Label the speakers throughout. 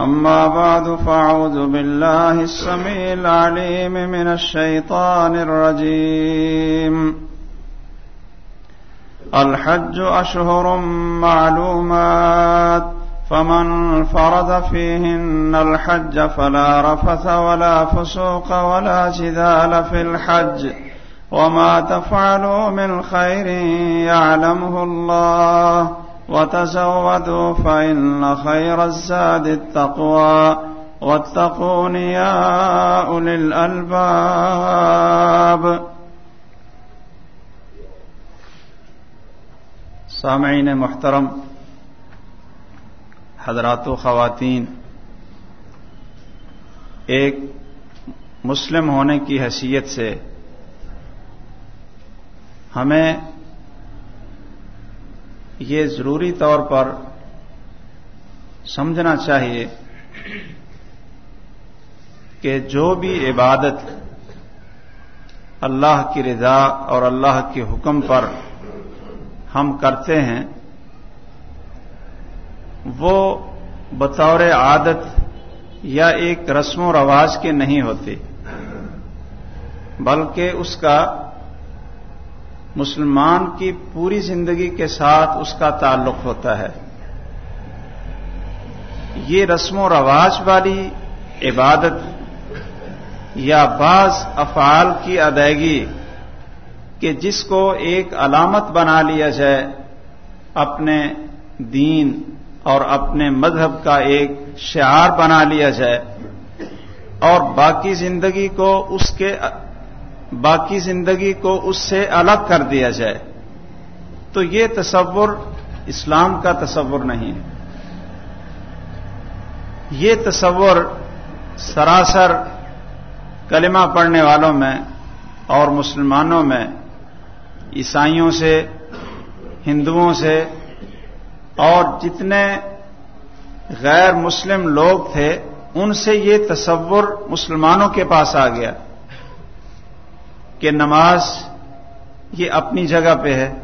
Speaker 1: أما بعد فاعوذ بالله السميع العليم من الشيطان الرجيم. الحج أشهر معلومات، فمن فرض فيهن الحج فلا رفث ولا فسوق ولا جذال في الحج. وما تفعلوا من خير يعلمه الله. وتزودوا فإن خير الزاد التقوى. واتقون يا أولي الألباب. سامعین محترم حضرات و خواتین، ایک مسلم ہونے کی حیثیت سے ہمیں یہ ضروری طور پر سمجھنا چاہیے کہ جو بھی عبادت اللہ کی رضا اور اللہ کے حکم پر ہم کرتے ہیں، وہ بطور عادت یا ایک رسم و رواج کے نہیں ہوتے، بلکہ اس کا مسلمان کی پوری زندگی کے ساتھ اس کا تعلق ہوتا ہے۔ یہ رسم و رواج والی عبادت یا بعض افعال کی ادائیگی کہ جس کو ایک علامت بنا لیا جائے، اپنے دین اور اپنے مذہب کا ایک شعار بنا لیا جائے اور باقی زندگی کو اس کے باقی زندگی کو اس سے الگ کر دیا جائے۔ تو یہ تصور اسلام کا تصور نہیں۔ ہے یہ تصور سراسر کلمہ پڑھنے والوں میں اور مسلمانوں میں، عیسائیوں سے، ہندوؤں سے اور جتنے غیر مسلم لوگ تھے، ان سے یہ تصور مسلمانوں کے پاس آ گیا۔ کہ نماز یہ اپنی جگہ پہ ہے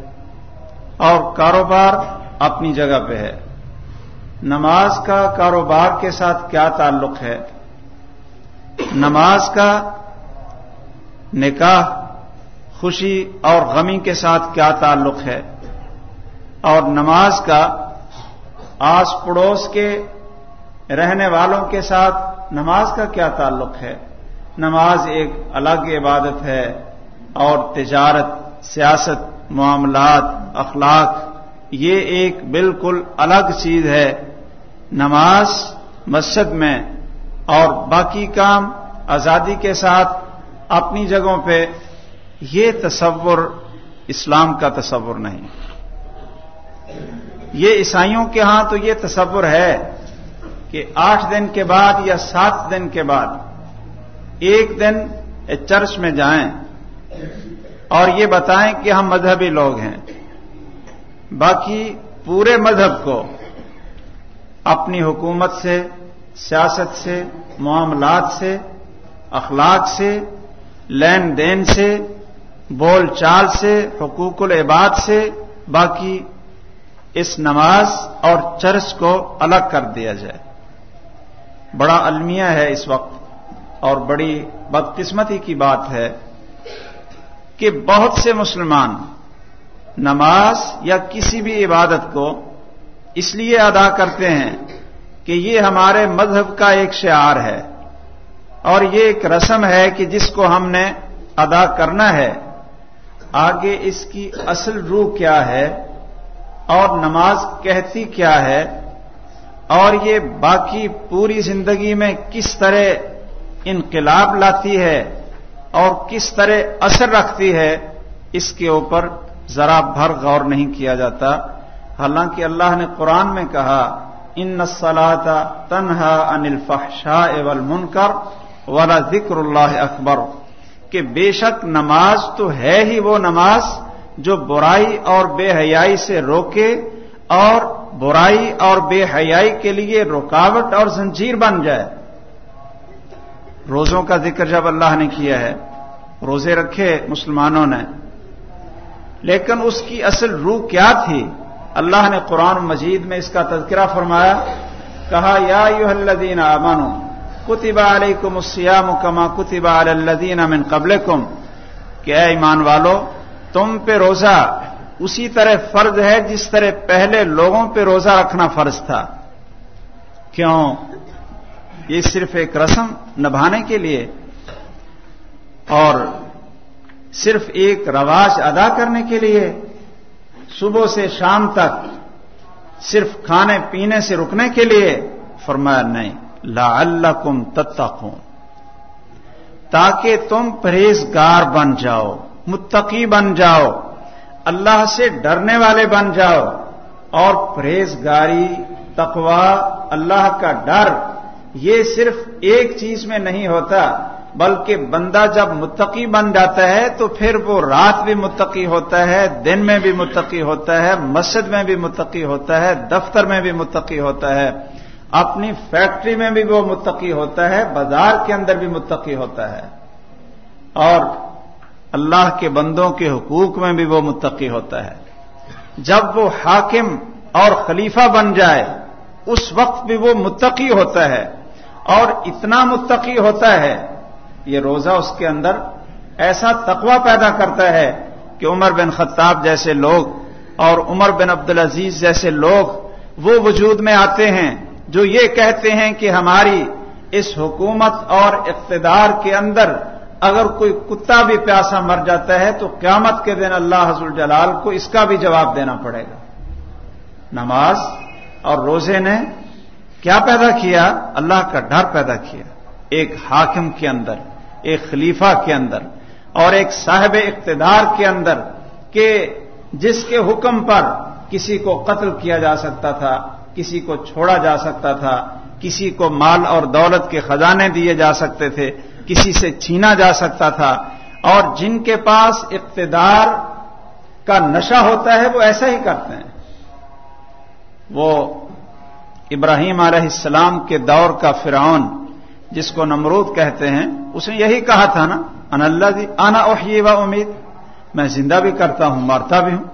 Speaker 1: اور کاروبار اپنی جگہ پہ ہے۔ نماز کا کاروبار کے ساتھ کیا تعلق ہے؟ نماز کا نکاح، خوشی اور غمی کے ساتھ کیا تعلق ہے؟ اور نماز کا آس پڑوس کے رہنے والوں کے ساتھ نماز کا کیا تعلق ہے؟ نماز ایک الگ عبادت ہے۔ اور تجارت، سیاست، معاملات، اخلاق، یہ ایک بالکل الگ چیز ہے۔ نماز مسجد میں اور باقی کام آزادی کے ساتھ اپنی جگہوں پہ، یہ تصور اسلام کا تصور نہیں۔ یہ عیسائیوں کے ہاں تو یہ تصور ہے کہ آٹھ دن کے بعد یا سات دن کے بعد، ایک دن چرچ میں جائیں۔ اور یہ بتائیں کہ ہم مذہبی لوگ ہیں۔ باقی پورے مذہب کو اپنی حکومت سے، سیاست سے، معاملات سے، اخلاق سے، لین دین سے، بول چال سے، حقوق العباد سے، باقی اس نماز اور چرچ کو الگ کر دیا جائے۔ بڑا المیہ ہے اس وقت اور بڑی بدقسمتی کی بات ہے۔ کہ بہت سے مسلمان نماز یا کسی بھی عبادت کو اس لیے ادا کرتے ہیں کہ یہ ہمارے مذہب کا ایک شعار ہے اور یہ ایک رسم ہے کہ جس کو ہم نے ادا کرنا ہے۔ آگے اس کی اصل روح کیا ہے اور نماز کہتی کیا ہے اور یہ باقی پوری زندگی میں کس طرح انقلاب لاتی ہے اور کس طرح اثر رکھتی ہے، اس کے اوپر ذرا بھر غور نہیں کیا جاتا۔ حالانکہ اللہ نے قرآن میں کہا، ان نسلاتا تنہا انل فحشاء اول منکر والا ذکر اللہ اکبر. کہ بے شک نماز تو ہے ہی وہ نماز جو برائی اور بے حیائی سے روکے اور برائی اور بے حیائی کے لیے رکاوٹ اور زنجیر بن جائے۔ روزوں کا ذکر جب اللہ نے کیا ہے روزے رکھے مسلمانوں نے۔ لیکن اس کی اصل روح کیا تھی؟ اللہ نے قرآن مجید میں اس کا تذکرہ فرمایا، کہا، یا یو الذین آمنو کتب علیکم السیام کما کتب علی الذین من قبلکم۔ کہ اے ایمان والو، تم پہ روزہ اسی طرح فرض ہے جس طرح پہلے لوگوں پہ روزہ رکھنا فرض تھا۔ کیوں؟ یہ صرف ایک رسم نبھانے کے لیے۔ اور صرف ایک رواج ادا کرنے کے لیے صبح سے شام تک صرف کھانے پینے سے رکنے کے لیے فرمایا نہیں لا اللہ کم تاکہ تم پرہیزگار بن جاؤ، متقی بن جاؤ، اللہ سے ڈرنے والے بن جاؤ، اور پرہیزگاری تقوا اللہ کا ڈر یہ صرف ایک چیز میں نہیں ہوتا بلکہ بندہ جب متقی بن جاتا ہے تو پھر وہ رات بھی متقی ہوتا ہے، دن میں بھی متقی ہوتا ہے، مسجد میں بھی متقی ہوتا ہے، دفتر میں بھی متقی ہوتا ہے۔ اپنی فیکٹری میں بھی وہ متقی ہوتا ہے، بازار کے اندر بھی متقی ہوتا ہے۔ اور اللہ کے بندوں کے حقوق میں بھی وہ متقی ہوتا ہے۔ جب وہ حاکم اور خلیفہ بن جائے، اس وقت بھی وہ متقی ہوتا ہے۔ اور اتنا متقی ہوتا ہے یہ روزہ اس کے اندر ایسا تقوی پیدا کرتا ہے کہ عمر بن خطاب جیسے لوگ اور عمر بن عبدالعزیز جیسے لوگ وہ وجود میں آتے ہیں جو یہ کہتے ہیں کہ ہماری اس حکومت اور اقتدار کے اندر اگر کوئی کتا بھی پیاسا مر جاتا ہے تو قیامت کے دن اللہ حضر جلال کو اس کا بھی جواب دینا پڑے گا۔ نماز اور روزے نے کیا پیدا کیا؟ اللہ کا ڈر پیدا کیا ایک حاکم کے اندر۔ ایک خلیفہ کے اندر اور ایک صاحب اقتدار کے اندر کہ جس کے حکم پر کسی کو قتل کیا جا سکتا تھا، کسی کو چھوڑا جا سکتا تھا، کسی کو مال اور دولت کے خزانے دیے جا سکتے تھے، کسی سے چھینا جا سکتا تھا۔ اور جن کے پاس اقتدار کا نشہ ہوتا ہے، وہ ایسا ہی کرتے ہیں۔ وہ ابراہیم علیہ السلام کے دور کا فرعون جس کو نمرود کہتے ہیں، اس نے یہی کہا تھا نا ان اللہ دی آنا اوہی و امید۔ میں زندہ بھی کرتا ہوں مارتا بھی ہوں۔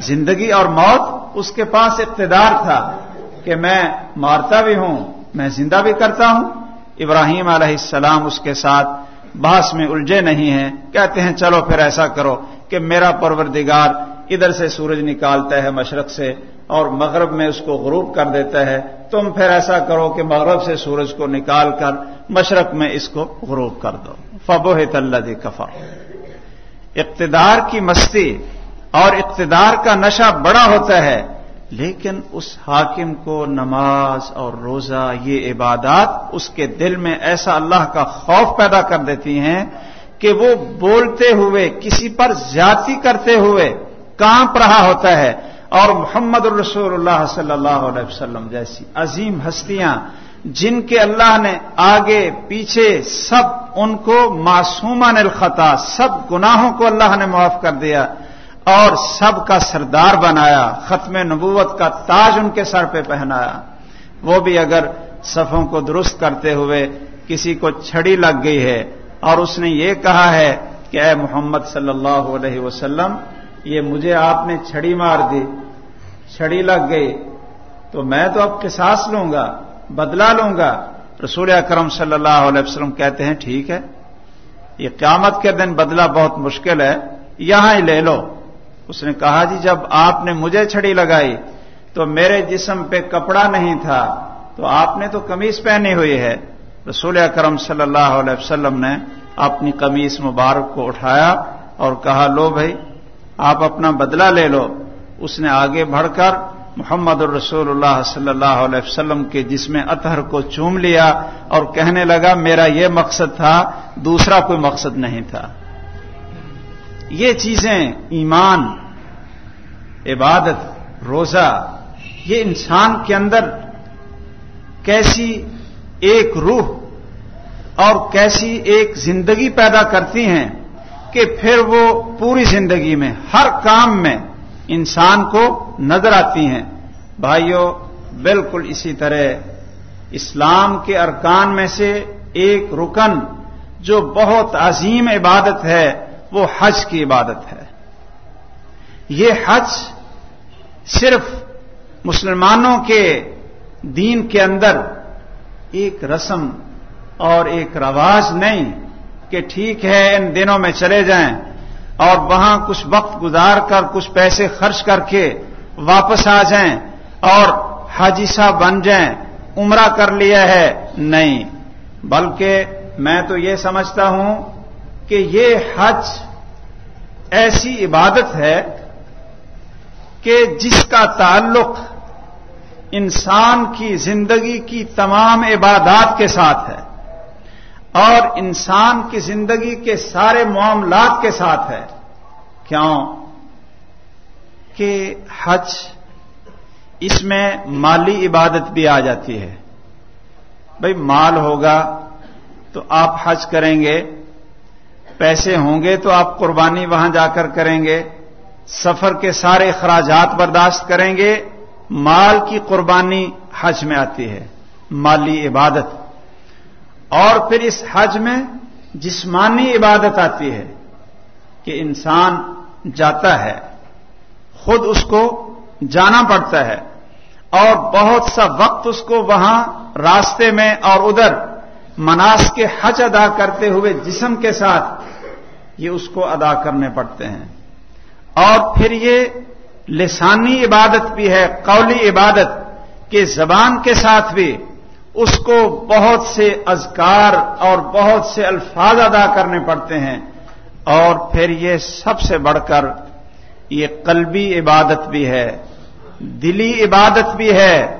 Speaker 1: زندگی اور موت اس کے پاس اقتدار تھا کہ میں مارتا بھی ہوں، میں زندہ بھی کرتا ہوں۔ ابراہیم علیہ السلام اس کے ساتھ بحث میں الجھے نہیں ہیں۔ کہتے ہیں، چلو پھر ایسا کرو کہ میرا پروردگار ادھر سے سورج نکالتا ہے مشرق سے اور مغرب میں اس کو غروب کر دیتا ہے۔ تم پھر ایسا کرو کہ مغرب سے سورج کو نکال کر مشرق میں اس کو غروب کر دو۔ فبو دی کفا اقتدار کی مستی اور اقتدار کا نشہ بڑا ہوتا ہے، لیکن اس حاکم کو نماز اور روزہ، یہ عبادات اس کے دل میں ایسا اللہ کا خوف پیدا کر دیتی ہیں کہ وہ بولتے ہوئے، کسی پر زیادتی کرتے ہوئے کانپ رہا ہوتا ہے۔ اور محمد الرسول اللہ صلی اللہ علیہ وسلم جیسی عظیم ہستیاں جن کے اللہ نے آگے پیچھے سب ان کو معصومان الخطا، سب گناہوں کو اللہ نے معاف کر دیا اور سب کا سردار بنایا، ختم نبوت کا تاج ان کے سر پہ پہنایا۔ وہ بھی اگر صفوں کو درست کرتے ہوئے کسی کو چھڑی لگ گئی ہے اور اس نے یہ کہا ہے کہ اے محمد صلی اللہ علیہ وسلم یہ مجھے آپ نے چھڑی مار دی، چھڑی لگ گئی، تو میں تو اب قصاص لوں گا بدلا لوں گا۔ رسول اکرم صلی اللہ علیہ وسلم کہتے ہیں، ٹھیک ہے، یہ قیامت کے دن بدلا بہت مشکل ہے، یہاں ہی لے لو۔ اس نے کہا جی جب آپ نے مجھے چھڑی لگائی تو میرے جسم پہ کپڑا نہیں تھا، تو آپ نے تو کمیز پہنی ہوئی ہے۔ رسول اکرم صلی اللہ علیہ وسلم نے اپنی کمیز مبارک کو اٹھایا اور کہا، لو بھائی آپ اپنا بدلہ لے لو۔ اس نے آگے بڑھ کر محمد الرسول اللہ صلی اللہ علیہ وسلم کے جسم اطہر کو چوم لیا اور کہنے لگا، میرا یہ مقصد تھا، دوسرا کوئی مقصد نہیں تھا۔ یہ چیزیں، ایمان، عبادت، روزہ، یہ انسان کے اندر کیسی ایک روح اور کیسی ایک زندگی پیدا کرتی ہیں کہ پھر وہ پوری زندگی میں، ہر کام میں انسان کو نظر آتی ہیں۔ بھائیوں بالکل اسی طرح اسلام کے ارکان میں سے ایک رکن جو بہت عظیم عبادت ہے، وہ حج کی عبادت ہے۔ یہ حج صرف مسلمانوں کے دین کے اندر ایک رسم اور ایک رواج نہیں کہ ٹھیک ہے، ان دنوں میں چلے جائیں اور وہاں کچھ وقت گزار کر، کچھ پیسے خرچ کر کے واپس آ جائیں اور حاجی صاحب بن جائیں، عمرہ کر لیا ہے۔ نہیں، بلکہ میں تو یہ سمجھتا ہوں کہ یہ حج ایسی عبادت ہے کہ جس کا تعلق انسان کی زندگی کی تمام عبادات کے ساتھ ہے۔ اور انسان کی زندگی کے سارے معاملات کے ساتھ ہے۔ کیوں؟ کہ حج اس میں مالی عبادت بھی آ جاتی ہے۔ بھائی مال ہوگا تو آپ حج کریں گے، پیسے ہوں گے تو آپ قربانی وہاں جا کر کریں گے، سفر کے سارے اخراجات برداشت کریں گے، مال کی قربانی حج میں آتی ہے، مالی عبادت۔ اور پھر اس حج میں جسمانی عبادت آتی ہے کہ انسان جاتا ہے، خود اس کو جانا پڑتا ہے اور بہت سا وقت اس کو وہاں راستے میں اور ادھر مناس کے حج ادا کرتے ہوئے جسم کے ساتھ یہ اس کو ادا کرنے پڑتے ہیں۔ اور پھر یہ لسانی عبادت بھی ہے، قولی عبادت کے زبان کے ساتھ بھی اس کو بہت سے اذکار اور بہت سے الفاظ ادا کرنے پڑتے ہیں اور پھر یہ سب سے بڑھ کر یہ قلبی عبادت بھی ہے، دلی عبادت بھی ہے۔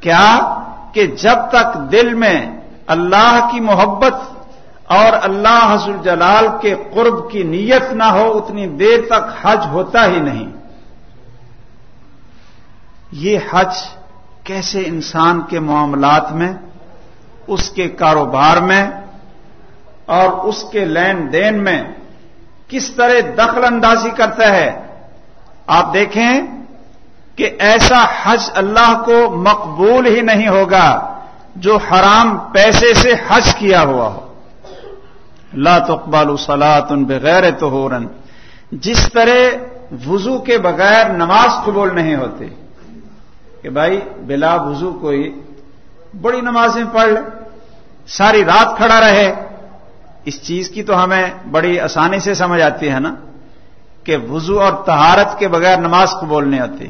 Speaker 1: کیا؟ کہ جب تک دل میں اللہ کی محبت اور اللہ حضر جلال کے قرب کی نیت نہ ہو، اتنی دیر تک حج ہوتا ہی نہیں۔ یہ حج کیسے انسان کے معاملات میں، اس کے کاروبار میں اور اس کے لین دین میں کس طرح دخل اندازی کرتا ہے۔ آپ دیکھیں کہ ایسا حج اللہ کو مقبول ہی نہیں ہوگا جو حرام پیسے سے حج کیا ہوا ہو۔ لا تقبال صلاۃ ان بغیر تو جس طرح وضو کے بغیر نماز قبول نہیں ہوتی۔ کہ بھائی بلا وضو کوئی بڑی نمازیں پڑھ لے، ساری رات کھڑا رہے، اس چیز کی تو ہمیں بڑی آسانی سے سمجھ آتی ہے نا کہ وضو اور تہارت کے بغیر نماز قبول نہیں ہوتی۔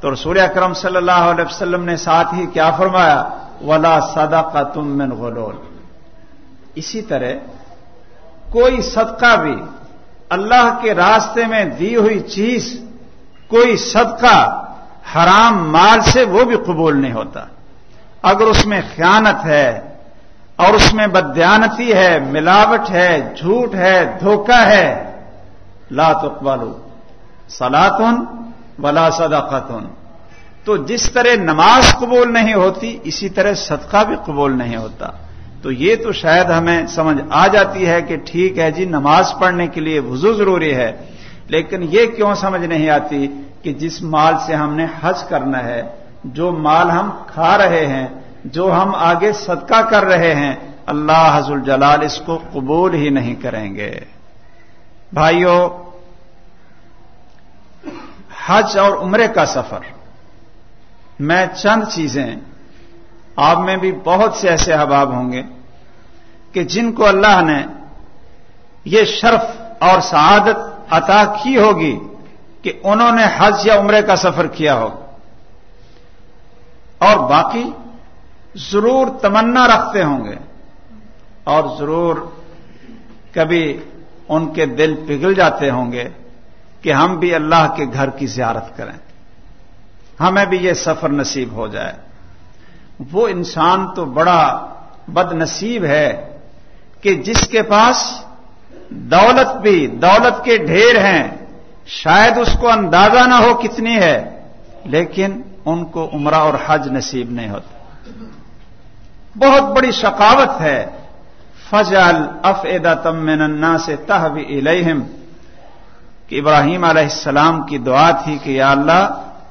Speaker 1: تو رسول اکرم صلی اللہ علیہ وسلم نے ساتھ ہی کیا فرمایا، ولا سادا کا تم من غلول۔ اسی طرح کوئی صدقہ بھی اللہ کے راستے میں دی ہوئی چیز، کوئی صدقہ حرام مال سے وہ بھی قبول نہیں ہوتا۔ اگر اس میں خیانت ہے اور اس میں بدیانتی ہے، ملاوٹ ہے، جھوٹ ہے، دھوکہ ہے، لا تقبلو سلاتن ولا صدقتن تو جس طرح نماز قبول نہیں ہوتی، اسی طرح صدقہ بھی قبول نہیں ہوتا۔ تو یہ تو شاید ہمیں سمجھ آ جاتی ہے کہ ٹھیک ہے جی نماز پڑھنے کے لیے وضو ضروری ہے، لیکن یہ کیوں سمجھ نہیں آتی؟ کہ جس مال سے ہم نے حج کرنا ہے، جو مال ہم کھا رہے ہیں، جو ہم آگے صدقہ کر رہے ہیں، اللہ حضر جلال اس کو قبول ہی نہیں کریں گے۔ بھائیوں حج اور عمرے کا سفر۔ میں چند چیزیں، آپ میں بھی بہت سے ایسے احباب ہوں گے کہ جن کو اللہ نے یہ شرف اور سعادت عطا کی ہوگی۔ کہ انہوں نے حج یا عمرے کا سفر کیا ہوگا اور باقی ضرور تمنا رکھتے ہوں گے۔ اور ضرور کبھی ان کے دل پگھل جاتے ہوں گے کہ ہم بھی اللہ کے گھر کی زیارت کریں۔ ہمیں بھی یہ سفر نصیب ہو جائے۔ وہ انسان تو بڑا بد نصیب ہے کہ جس کے پاس دولت بھی، دولت کے ڈھیر ہیں۔ شاید اس کو اندازہ نہ ہو کتنی ہے، لیکن ان کو عمرہ اور حج نصیب نہیں ہوتا۔ بہت بڑی شقاوت ہے۔ فضل اف ادا تمنا سے تحوی الہم کہ ابراہیم علیہ السلام کی دعا تھی کہ یا اللہ،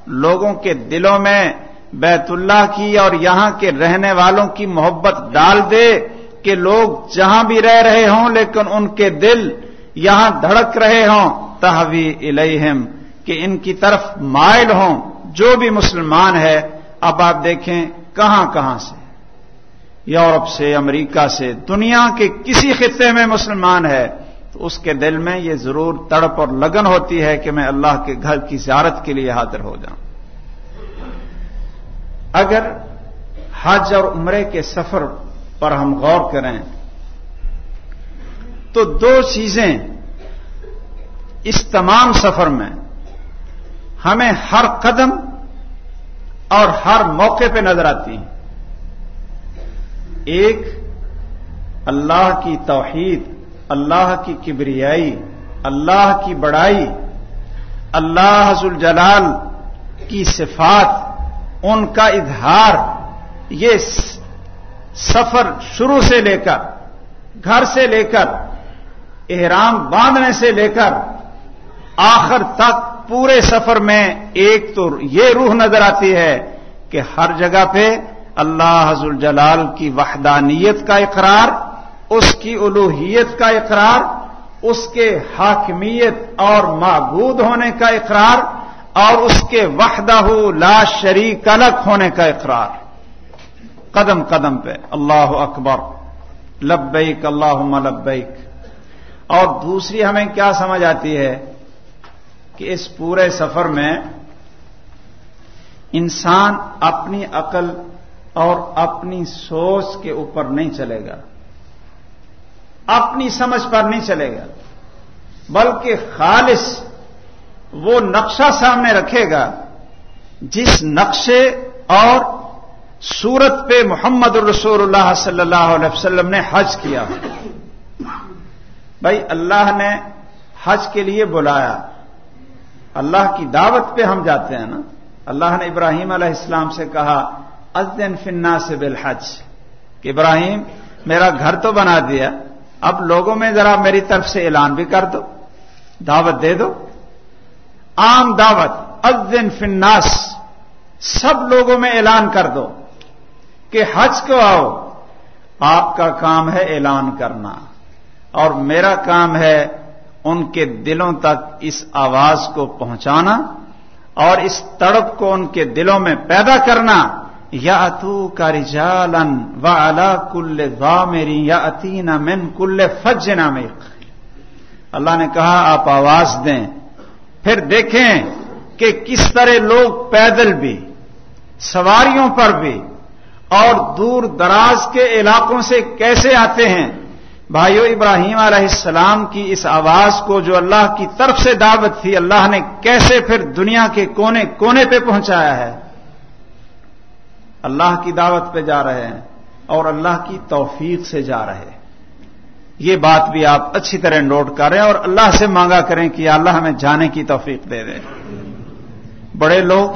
Speaker 1: لوگوں کے دلوں میں بیت اللہ کی اور یہاں کے رہنے والوں کی محبت ڈال دے کہ لوگ جہاں بھی رہ رہے ہوں، لیکن ان کے دل یہاں دھڑک رہے ہوں تحوی الہم کہ ان کی طرف مائل ہوں، جو بھی مسلمان ہے، اب آپ دیکھیں کہاں کہاں سے۔ یورپ سے، امریکہ سے، دنیا کے کسی خطے میں مسلمان ہے، تو اس کے دل میں یہ ضرور تڑپ اور لگن ہوتی ہے کہ میں اللہ کے گھر کی زیارت کے لیے حاضر ہو جاؤں۔ اگر حج اور عمرے کے سفر پر ہم غور کریں تو دو چیزیں اس تمام سفر میں ہمیں ہر قدم اور ہر موقع پہ نظر آتی ہیں۔ ایک، اللہ کی توحید، اللہ کی کبریائی، اللہ کی بڑائی، اللہ حضل جلال کی صفات، ان کا اظہار، یہ سفر شروع سے لے کر، گھر سے لے کر احرام باندھنے سے لے کر آخر تک پورے سفر میں ایک تو یہ روح نظر آتی ہے کہ ہر جگہ پہ اللہ حضر جلال کی وحدانیت کا اقرار، اس کی الوحیت کا اقرار، اس کے حاکمیت اور معبود ہونے کا اقرار اور اس کے وحدہ لا شریک الگ ہونے کا اقرار۔ قدم قدم پہ، اللہ اکبر، لبیک اللہ لبیک۔ اور دوسری ہمیں کیا سمجھ آتی ہے کہ اس پورے سفر میں انسان اپنی عقل اور اپنی سوچ کے اوپر نہیں چلے گا، اپنی سمجھ پر نہیں چلے گا، بلکہ خالص وہ نقشہ سامنے رکھے گا جس نقشے اور سورت پہ محمد الرسول اللہ صلی اللہ علیہ وسلم نے حج کیا۔ بھائی اللہ نے حج کے لیے بلایا۔ اللہ کی دعوت پہ ہم جاتے ہیں نا۔ اللہ نے ابراہیم علیہ السلام سے کہا ازن فنا سے بالحج۔ کہ ابراہیم، میرا گھر تو بنا دیا۔ اب لوگوں میں ذرا میری طرف سے اعلان بھی کر دو۔ دعوت دے دو۔ عام دعوت ازن فناس سب لوگوں میں اعلان کر دو کہ حج کو آؤ۔ آپ کا کام ہے اعلان کرنا۔ اور میرا کام ہے ان کے دلوں تک اس آواز کو پہنچانا اور اس تڑپ کو ان کے دلوں میں پیدا کرنا۔ یا اتو کا رجالن و الا کل وا میری یا اتینا من کل فج اللہ نے کہا، آپ آواز دیں۔ پھر دیکھیں کہ کس طرح لوگ پیدل بھی، سواریوں پر بھی اور دور دراز کے علاقوں سے کیسے آتے ہیں۔ بھائیو ابراہیم علیہ السلام کی اس آواز کو جو اللہ کی طرف سے دعوت تھی، اللہ نے کیسے پھر دنیا کے کونے کونے پہ پہنچایا ہے؟ اللہ کی دعوت پہ جا رہے ہیں اور اللہ کی توفیق سے جا رہے ہیں۔ یہ بات بھی آپ اچھی طرح نوٹ کر رہے ہیں اور اللہ سے مانگا کریں کہ اللہ ہمیں جانے کی توفیق دے دیں بڑے لوگ،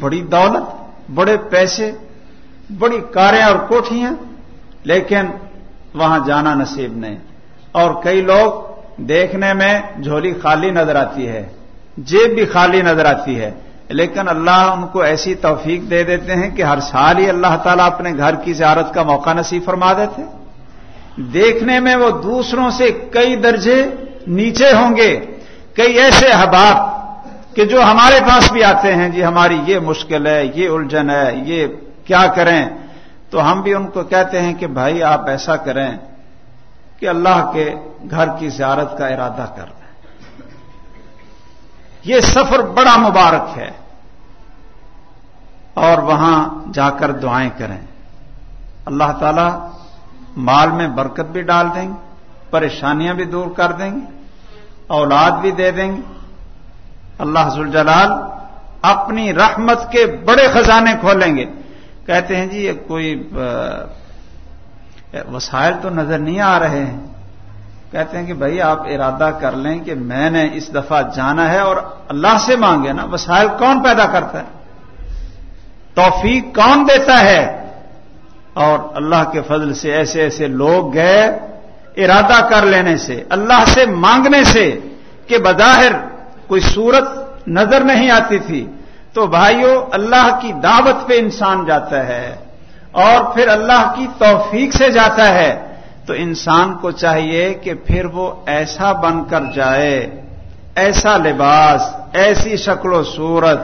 Speaker 1: بڑی دولت، بڑے پیسے، بڑی کاریں اور کوٹھیاں، لیکن وہاں جانا نصیب نہیں۔ اور کئی لوگ دیکھنے میں جھولی خالی نظر آتی ہے، جیب بھی خالی نظر آتی ہے۔ لیکن اللہ ان کو ایسی توفیق دے دیتے ہیں کہ ہر سال ہی اللہ تعالیٰ اپنے گھر کی زیارت کا موقع نصیب فرما دیتے۔ دیکھنے میں وہ دوسروں سے کئی درجے نیچے ہوں گے، کئی ایسے احباب کہ جو ہمارے پاس بھی آتے ہیں جی ہماری یہ مشکل ہے، یہ الجھن ہے، یہ کیا کریں؟ تو ہم بھی ان کو کہتے ہیں کہ بھائی آپ ایسا کریں کہ اللہ کے گھر کی زیارت کا ارادہ کر لیں یہ سفر بڑا مبارک ہے۔ اور وہاں جا کر دعائیں کریں۔ اللہ تعالی مال میں برکت بھی ڈال دیں گے، پریشانیاں بھی دور کر دیں گے، اولاد بھی دے دیں گے۔ اللہ حضل جلال اپنی رحمت کے بڑے خزانے کھولیں گے۔ کہتے ہیں جی کوئی وسائل تو نظر نہیں آ رہے ہیں۔ کہتے ہیں کہ بھائی آپ ارادہ کر لیں کہ میں نے اس دفعہ جانا ہے اور اللہ سے مانگے نا، وسائل کون پیدا کرتا ہے؟ توفیق کون دیتا ہے؟ اور اللہ کے فضل سے ایسے ایسے لوگ گئے ارادہ کر لینے سے، اللہ سے مانگنے سے کہ بظاہر کوئی صورت نظر نہیں آتی تھی۔ تو بھائیوں اللہ کی دعوت پہ انسان جاتا ہے اور پھر اللہ کی توفیق سے جاتا ہے، تو انسان کو چاہیے کہ پھر وہ ایسا بن کر جائے، ایسا لباس، ایسی شکل و صورت،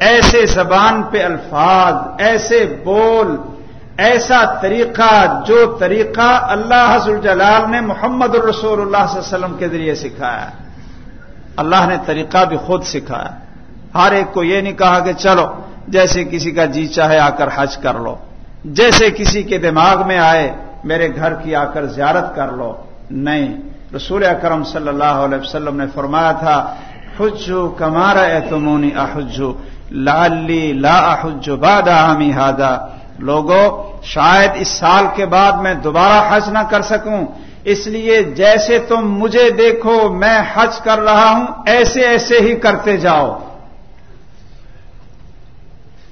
Speaker 1: ایسے زبان پہ الفاظ، ایسے بول، ایسا طریقہ جو طریقہ اللہ حضر جلال نے محمد الرسول اللہ صلی اللہ علیہ وسلم کے ذریعے سکھایا۔ اللہ نے طریقہ بھی خود سکھایا۔ ہر ایک کو یہ نہیں کہا کہ چلو، جیسے کسی کا جی چاہے آ کر حج کر لو۔ جیسے کسی کے دماغ میں آئے، میرے گھر کی آ کر زیارت کر لو۔ نہیں، رسول اکرم صلی اللہ علیہ وسلم نے فرمایا تھا، حجو کمارا تمونی احجو لالی لا احجو باد عامی ہادا لوگوں شاید اس سال کے بعد میں دوبارہ حج نہ کر سکوں۔ اس لیے جیسے تم مجھے دیکھو، میں حج کر رہا ہوں، ایسے ایسے ہی کرتے جاؤ۔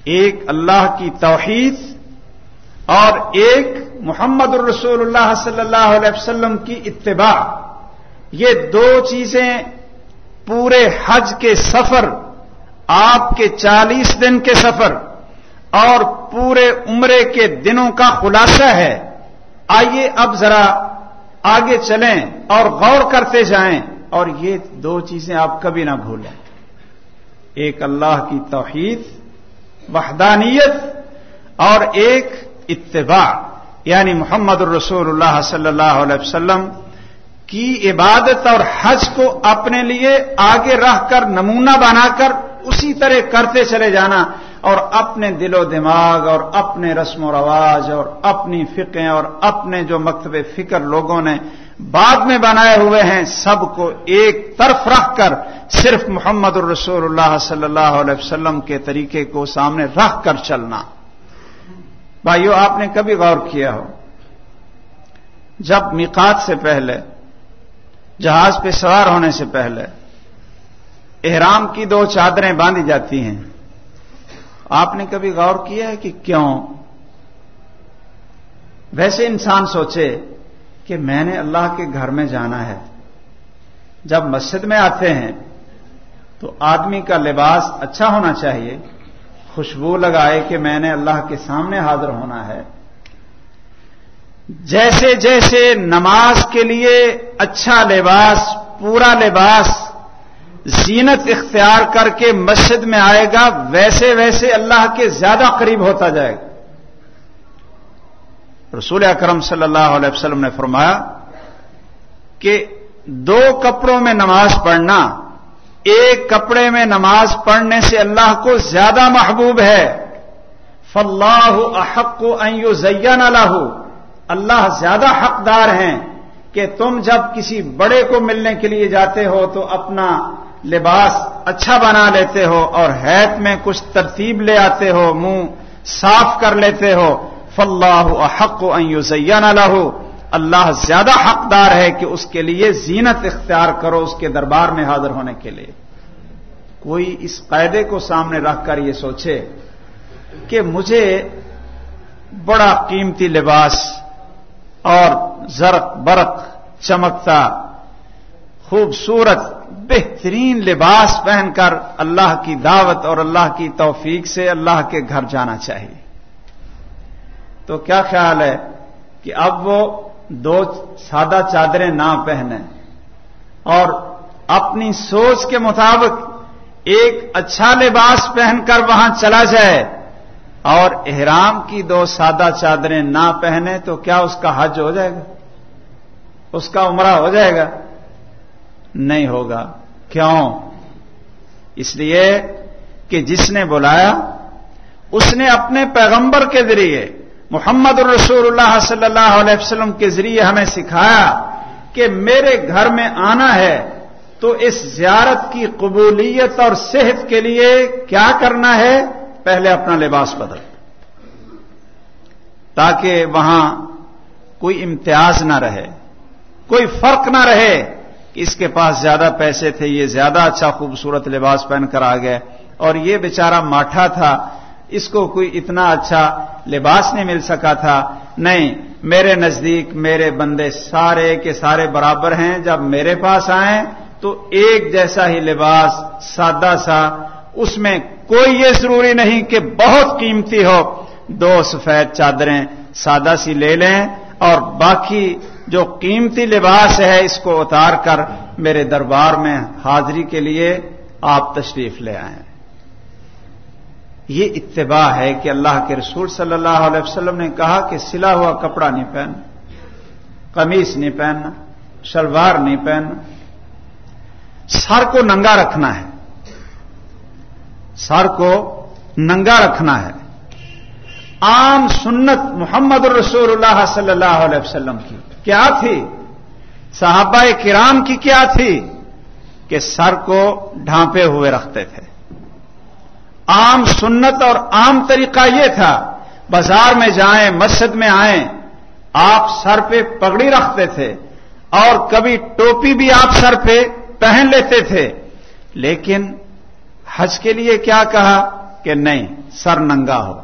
Speaker 1: ایک اللہ کی توحید اور ایک محمد الرسول اللہ صلی اللہ علیہ وسلم کی اتباع۔ یہ دو چیزیں پورے حج کے سفر، آپ کے چالیس دن کے سفر اور پورے عمرے کے دنوں کا خلاصہ ہے۔ آئیے اب ذرا آگے چلیں اور غور کرتے جائیں اور یہ دو چیزیں آپ کبھی نہ بھولیں۔ ایک اللہ کی توحید وحدانیت اور ایک اتباع یعنی محمد الرسول اللہ صلی اللہ علیہ وسلم کی عبادت اور حج کو اپنے لیے آگے رہ کر نمونہ بنا کر اسی طرح کرتے چلے جانا اور اپنے دل و دماغ اور اپنے رسم و رواج اور اپنی فقیں اور اپنے جو مکتب فکر لوگوں نے بعد میں بنائے ہوئے ہیں، سب کو ایک طرف رکھ کر صرف محمد الرسول اللہ صلی اللہ علیہ وسلم کے طریقے کو سامنے رکھ کر چلنا۔ بھائیو، آپ نے کبھی غور کیا ہو؟ جب میقات سے پہلے، جہاز پہ سوار ہونے سے پہلے، احرام کی دو چادریں باندھی جاتی ہیں۔ آپ نے کبھی غور کیا ہے کہ کیوں؟ ویسے انسان سوچے کہ میں نے اللہ کے گھر میں جانا ہے۔ جب مسجد میں آتے ہیں تو آدمی کا لباس اچھا ہونا چاہیے، خوشبو لگائے کہ میں نے اللہ کے سامنے حاضر ہونا ہے۔ جیسے جیسے نماز کے لیے اچھا لباس، پورا لباس زینت اختیار کر کے مسجد میں آئے گا، ویسے ویسے اللہ کے زیادہ قریب ہوتا جائے گا۔ رسول اکرم صلی اللہ علیہ وسلم نے فرمایا کہ دو کپڑوں میں نماز پڑھنا، ایک کپڑے میں نماز پڑھنے سے اللہ کو زیادہ محبوب ہے۔ فلاح احق کو ایو زین اللہ اللہ زیادہ حقدار ہیں کہ تم جب کسی بڑے کو ملنے کے لیے جاتے ہو تو اپنا لباس اچھا بنا لیتے ہو اور حید میں کچھ ترتیب لے آتے ہو، منہ صاف کر لیتے ہو فلاح حق و زین اللہ اللہ زیادہ حقدار ہے کہ اس کے لیے زینت اختیار کرو اس کے دربار میں حاضر ہونے کے لیے۔ کوئی اس قاعدے کو سامنے رکھ کر یہ سوچے کہ مجھے بڑا قیمتی لباس اور زرق برق چمکتا خوبصورت، بہترین لباس پہن کر اللہ کی دعوت اور اللہ کی توفیق سے اللہ کے گھر جانا چاہیے۔ تو کیا خیال ہے کہ اب وہ دو سادہ چادریں نہ پہنے اور اپنی سوچ کے مطابق ایک اچھا لباس پہن کر وہاں چلا جائے اور احرام کی دو سادہ چادریں نہ پہنے تو کیا اس کا حج ہو جائے گا؟ اس کا عمرہ ہو جائے گا؟ نہیں ہوگا۔ کیوں؟ اس لیے کہ جس نے بلایا، اس نے اپنے پیغمبر کے ذریعے، محمد الرسول اللہ صلی اللہ علیہ وسلم کے ذریعے ہمیں سکھایا کہ میرے گھر میں آنا ہے، تو اس زیارت کی قبولیت اور صحت کے لیے کیا کرنا ہے؟ پہلے اپنا لباس بدل۔ تاکہ وہاں کوئی امتیاز نہ رہے، کوئی فرق نہ رہے۔ اس کے پاس زیادہ پیسے تھے، یہ زیادہ اچھا خوبصورت لباس پہن کر آ گئے۔ اور یہ بیچارہ ماٹھا تھا، اس کو کوئی اتنا اچھا لباس نہیں مل سکا تھا۔ نہیں، میرے نزدیک میرے بندے سارے کے سارے برابر ہیں۔ جب میرے پاس آئیں تو ایک جیسا ہی لباس سادہ سا، اس میں کوئی یہ ضروری نہیں کہ بہت قیمتی ہو۔ دو سفید چادریں سادہ سی لے لیں اور باقی جو قیمتی لباس ہے اس کو اتار کر میرے دربار میں حاضری کے لیے آپ تشریف لے آئیں۔ یہ اتباع ہے کہ اللہ کے رسول صلی اللہ علیہ وسلم نے کہا کہ سلا ہوا کپڑا نہیں پہننا، قمیص نہیں پہننا، شلوار نہیں پہننا، سر کو ننگا رکھنا ہے۔ سر کو ننگا رکھنا ہے۔ عام سنت محمد الرسول اللہ صلی اللہ علیہ وسلم کی۔ کیا تھی؟ صحابہ کرام کی کیا تھی؟ کہ سر کو ڈھانپے ہوئے رکھتے تھے۔ عام سنت اور عام طریقہ یہ تھا، بازار میں جائیں، مسجد میں آئیں، آپ سر پہ پگڑی رکھتے تھے اور کبھی ٹوپی بھی آپ سر پہ پہن لیتے تھے۔ لیکن حج کے لیے کیا کہا کہ نہیں، سر ننگا ہو۔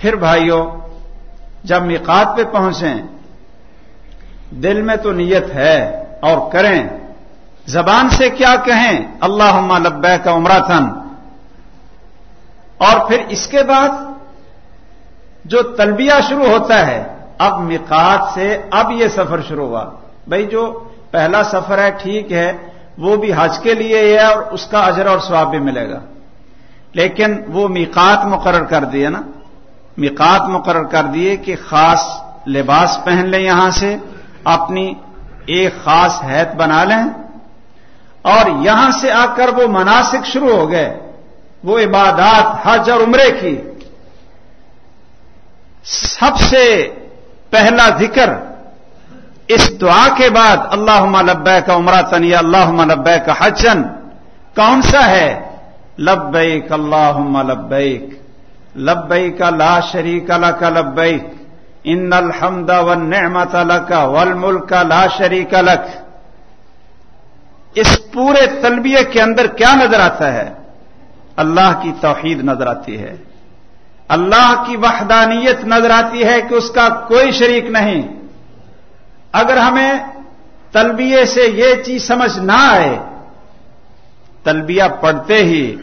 Speaker 1: پھر بھائیوں جب مقات پہ پہنچیں، دل میں تو نیت ہے اور کریں۔ زبان سے کیا کہیں؟ اللہ لبے کا عمرہ تھن اور پھر اس کے بعد جو تلبیہ شروع ہوتا ہے، اب مقات سے اب یہ سفر شروع ہوا۔ بھائی جو پہلا سفر ہے، ٹھیک ہے، وہ بھی حج کے لیے ہے اور اس کا اجر اور سواب بھی ملے گا۔ لیکن وہ میقات مقرر کر دیے نا۔ میقات مقرر کر دیے کہ خاص لباس پہن لیں یہاں سے، اپنی ایک خاص حید بنا لیں۔ اور یہاں سے آ کر وہ مناسک شروع ہو گئے۔ وہ عبادات، حج اور عمرے کی۔ سب سے پہلا ذکر اس دعا کے بعد اللہ لبے کا عمرہ تن یا اللہ لبے کا حجن، کون سا ہے؟ لبیک اللہ لبیک۔ لبیک لا شریک لک لبیک، ان الحمد والنعمت لک والملک لا شریک لک۔ اس پورے تلبیہ کے اندر کیا نظر آتا ہے؟ اللہ کی توحید نظر آتی ہے۔ اللہ کی وحدانیت نظر آتی ہے کہ اس کا کوئی شریک نہیں۔ اگر ہمیں تلبیے سے یہ چیز سمجھ نہ آئے، تلبیہ پڑھتے ہی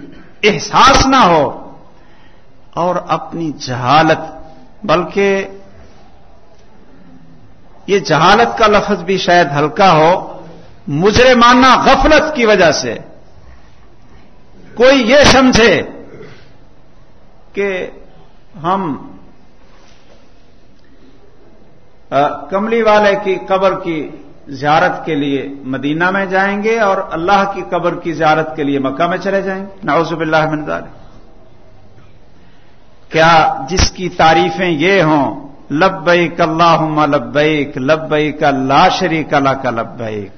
Speaker 1: احساس نہ ہو۔ اور اپنی جہالت، بلکہ یہ جہالت کا لفظ بھی شاید ہلکا ہو، مجرے ماننا غفلت کی وجہ سے۔ کوئی یہ سمجھے کہ ہم کملی والے کی قبر کی زیارت کے لیے مدینہ میں جائیں گے اور اللہ کی قبر کی زیارت کے لیے مکہ میں چلے جائیں گے۔ نعوذ باللہ من ذالک کیا جس کی تعریفیں یہ ہوں، لبیک اللہم لبیک لبیک لا شریک لک لبیک،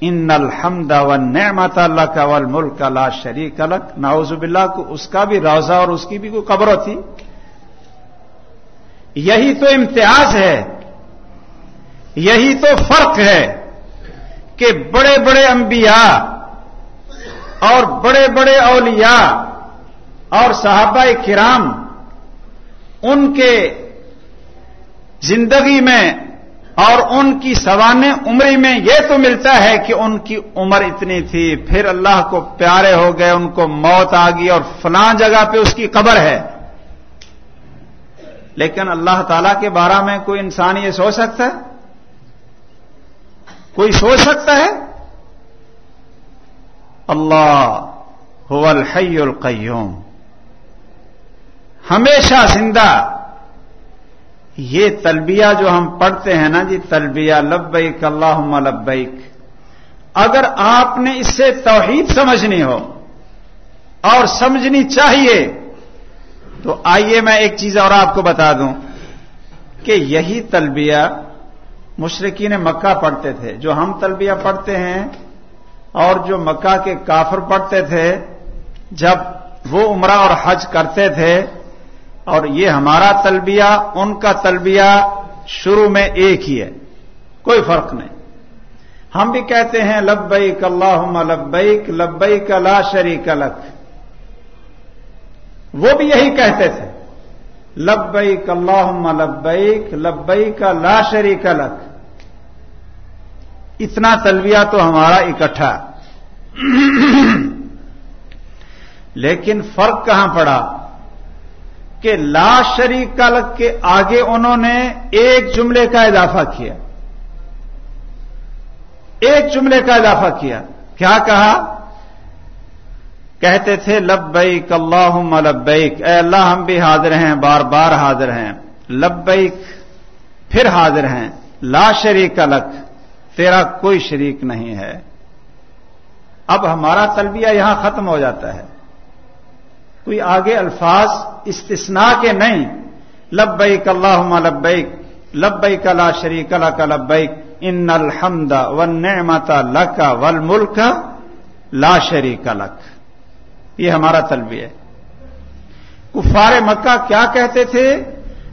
Speaker 1: ان الحمد و نعمت اللہ کا ول ملک لا شریک الک ناؤز باللہ کو اس کا بھی روزہ اور اس کی بھی کوئی قبر ہوتی۔ یہی تو امتیاز ہے، یہی تو فرق ہے کہ بڑے بڑے انبیاء اور بڑے بڑے اولیاء اور صحابہ کرام ان کے زندگی میں اور ان کی سوانح عمری میں یہ تو ملتا ہے کہ ان کی عمر اتنی تھی، پھر اللہ کو پیارے ہو گئے، ان کو موت آ گئی اور فلاں جگہ پہ اس کی قبر ہے۔ لیکن اللہ تعالی کے بارے میں کوئی انسان یہ سوچ سکتا ہے؟ کوئی سوچ سکتا ہے؟ اللہ هو الحی القیوم۔ ہمیشہ زندہ۔ یہ تلبیہ جو ہم پڑھتے ہیں نا جی تلبیہ، لبیک اللہ لبیک۔ اگر آپ نے اس سے توحید سمجھنی ہو اور سمجھنی چاہیے، تو آئیے میں ایک چیز اور آپ کو بتا دوں کہ یہی تلبیہ مشرقین مکہ پڑھتے تھے۔ جو ہم تلبیہ پڑھتے ہیں اور جو مکہ کے کافر پڑھتے تھے، جب وہ عمرہ اور حج کرتے تھے اور یہ ہمارا تلبیہ، ان کا تلبیہ شروع میں ایک ہی ہے، کوئی فرق نہیں۔ ہم بھی کہتے ہیں، لبیک اللہ لبیک لبیک لا شریک لک۔ وہ بھی یہی کہتے تھے، لبیک اللہ لبیک لبیک لا شریک لک۔ اتنا تلبیہ تو ہمارا اکٹھا۔ لیکن فرق کہاں پڑا؟ کہ لا شریک کلک کے آگے انہوں نے ایک جملے کا اضافہ کیا۔ ایک جملے کا اضافہ کیا۔ کیا کہا؟ کہتے تھے، لبیک اللہ لبیک۔ اے اللہ، ہم بھی حاضر ہیں، بار بار حاضر ہیں۔ لبیک پھر حاضر ہیں۔ لا شریک الگ تیرا کوئی شریک نہیں ہے۔ اب ہمارا تلبیہ یہاں ختم ہو جاتا ہے۔ کوئی آگے الفاظ استثناء کے نہیں۔ لبیک اللہ لبیک لبیک لا شریک لک لبیک، ان الحمد والنعمت لک والملک لا شریک لک۔ یہ ہمارا تلبیہ ہے۔ کفار مکہ کیا کہتے تھے؟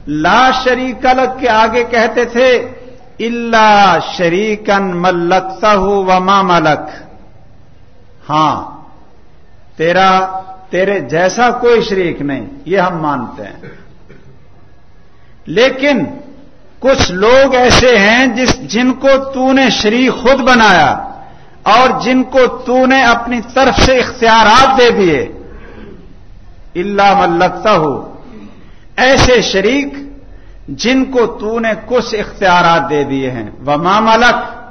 Speaker 1: لا شریک لک کے آگے کہتے تھے اللہ شریکن ملکتا ہوں وما ملک۔ ہاں تیرا تیرے جیسا کوئی شریک نہیں، یہ ہم مانتے ہیں۔ لیکن کچھ لوگ ایسے ہیں جس جن کو تو نے شریک خود بنایا اور جن کو تو نے اپنی طرف سے اختیارات دے دیے۔ اللہ ملکتا ہو ایسے شریک جن کو تو نے کچھ اختیارات دے دیے ہیں۔ وہ ملک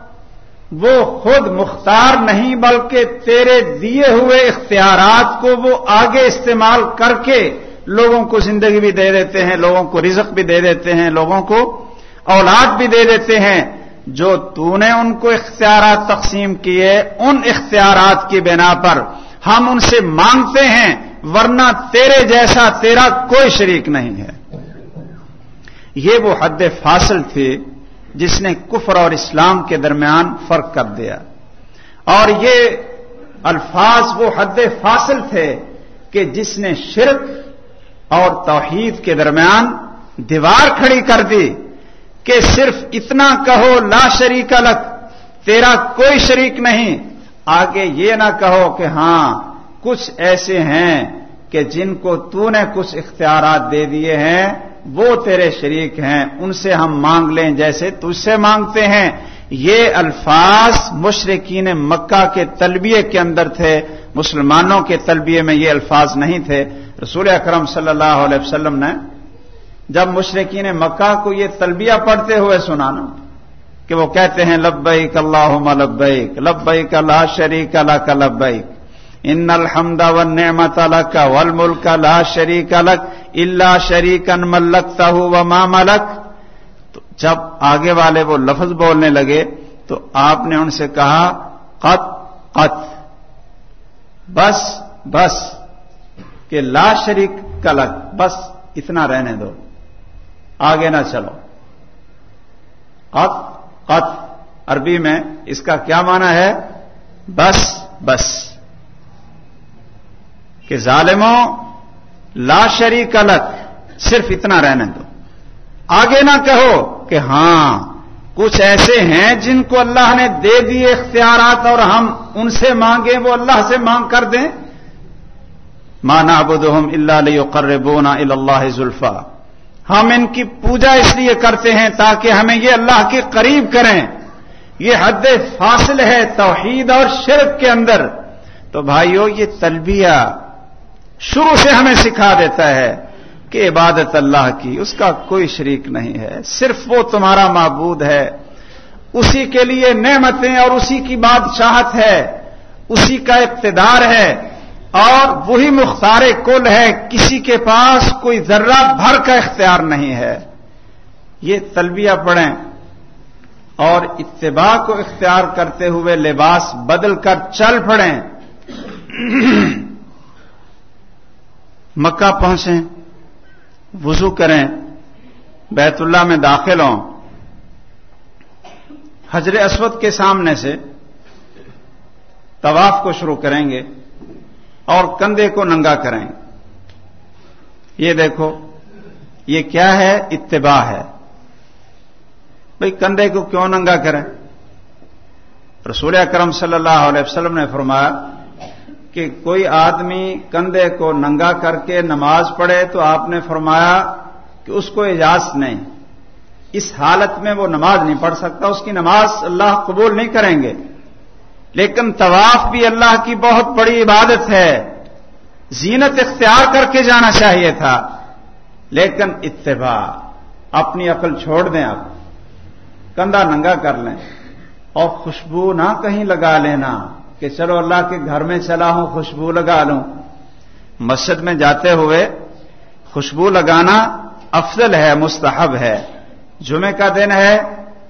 Speaker 1: وہ خود مختار نہیں بلکہ تیرے دیے ہوئے اختیارات کو وہ آگے استعمال کر کے لوگوں کو زندگی بھی دے دیتے ہیں، لوگوں کو رزق بھی دے دیتے ہیں، لوگوں کو اولاد بھی دے دیتے ہیں۔ جو تو نے ان کو اختیارات تقسیم کیے ان اختیارات کی بنا پر ہم ان سے مانگتے ہیں، ورنہ تیرے جیسا تیرا کوئی شریک نہیں ہے۔ یہ وہ حد فاصل تھے جس نے کفر اور اسلام کے درمیان فرق کر دیا۔ اور یہ الفاظ وہ حد فاصل تھے کہ جس نے شرک اور توحید کے درمیان دیوار کھڑی کر دی کہ صرف اتنا کہو لا شریک الگ تیرا کوئی شریک نہیں۔ آگے یہ نہ کہو کہ ہاں کچھ ایسے ہیں کہ جن کو تو نے کچھ اختیارات دے دیے ہیں۔ وہ تیرے شریک ہیں، ان سے ہم مانگ لیں جیسے تجھ سے مانگتے ہیں۔ یہ الفاظ مشرقین مکہ کے تلبیے کے اندر تھے، مسلمانوں کے تلبیے میں یہ الفاظ نہیں تھے۔ رسول اکرم صلی اللہ علیہ وسلم نے جب مشرقین مکہ کو یہ تلبیہ پڑھتے ہوئے سنانا کہ وہ کہتے ہیں، لبیک اللہ لبیک لبیک لا شریک اللہ کا لبیک۔ ان الحمد و نعمت الگ کا ول ملک لا شریک الگ اللہ شریک ان ملکتا ملک تو جب آگے والے وہ لفظ بولنے لگے تو آپ نے ان سے کہا، قط قط، بس بس، کہ لا شریک کلک بس، اتنا رہنے دو، آگے نہ چلو۔ قط قط، عربی میں اس کا کیا معنی ہے؟ بس بس۔ کہ ظالموں، لا شریک الگ صرف اتنا رہنے دو۔ آگے نہ کہو کہ ہاں کچھ ایسے ہیں جن کو اللہ نے دے دیے اختیارات اور ہم ان سے مانگیں، وہ اللہ سے مانگ کر دیں۔ مانا بدہم اللہ علیہ قربونا اللہ زلفا ہم ان کی پوجا اس لیے کرتے ہیں تاکہ ہمیں یہ اللہ کے قریب کریں۔ یہ حد فاصل ہے توحید اور شرک کے اندر۔ تو بھائیو، یہ تلبیہ شروع سے ہمیں سکھا دیتا ہے کہ عبادت اللہ کی، اس کا کوئی شریک نہیں ہے۔ صرف وہ تمہارا معبود ہے۔ اسی کے لیے نعمتیں اور اسی کی بادشاہت ہے۔ اسی کا اقتدار ہے۔ اور وہی مختار کل ہے۔ کسی کے پاس کوئی ذرہ بھر کا اختیار نہیں ہے۔ یہ تلبیہ پڑھیں۔ اور اتباع کو اختیار کرتے ہوئے لباس بدل کر چل پڑیں۔ مکہ پہنچیں، وضو کریں، بیت اللہ میں داخل ہوں۔ حجر اسود کے سامنے سے طواف کو شروع کریں گے اور کندھے کو ننگا کریں۔ یہ دیکھو، یہ کیا ہے؟ اتباع ہے۔ بھئی کندھے کو کیوں ننگا کریں؟ رسول اکرم صلی اللہ علیہ وسلم نے فرمایا کہ کوئی آدمی کندھے کو ننگا کر کے نماز پڑھے تو آپ نے فرمایا کہ اس کو اجازت نہیں۔ اس حالت میں وہ نماز نہیں پڑھ سکتا، اس کی نماز اللہ قبول نہیں کریں گے۔ لیکن طواف بھی اللہ کی بہت بڑی عبادت ہے۔ زینت اختیار کر کے جانا چاہیے تھا۔ لیکن اتباع، اپنی عقل چھوڑ دیں آپ۔ کندھا ننگا کر لیں اور خوشبو نہ کہیں لگا لینا۔ کہ چلو اللہ کے گھر میں چلا ہوں، خوشبو لگا لوں۔ مسجد میں جاتے ہوئے خوشبو لگانا افضل ہے، مستحب ہے۔ جمعے کا دن ہے،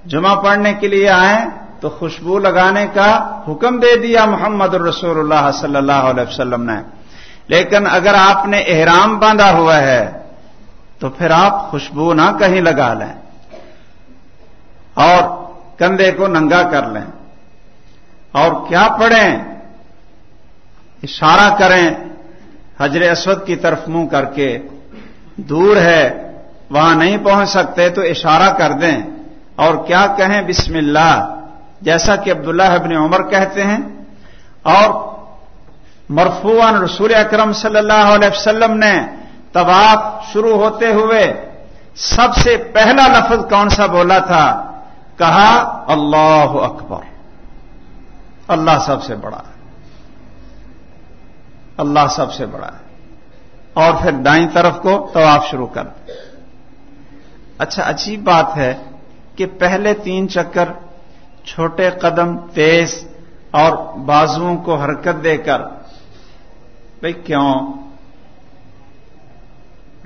Speaker 1: جمعہ پڑھنے کے لیے آئیں تو خوشبو لگانے کا حکم دے دیا محمد الرسول اللہ صلی اللہ علیہ وسلم نے۔ لیکن اگر آپ نے احرام باندھا ہوا ہے تو پھر آپ خوشبو نہ کہیں لگا لیں۔ اور کندھے کو ننگا کر لیں۔ اور کیا پڑھیں؟ اشارہ کریں۔ حجر اسود کی طرف منہ کر کے، دور ہے، وہاں نہیں پہنچ سکتے تو اشارہ کر دیں۔ اور کیا کہیں؟ بسم اللہ۔ جیسا کہ عبداللہ ابن عمر کہتے ہیں۔ اور مرفوان رسول اکرم صلی اللہ علیہ وسلم نے طواف شروع ہوتے ہوئے سب سے پہلا لفظ کون سا بولا تھا؟ کہا، اللہ اکبر۔ اللہ سب سے بڑا ہے۔ اللہ سب سے بڑا ہے۔ اور پھر دائیں طرف کو طواف شروع کر۔ اچھا عجیب بات ہے کہ پہلے تین چکر چھوٹے قدم تیز اور بازوؤں کو حرکت دے کر بھائی کیوں؟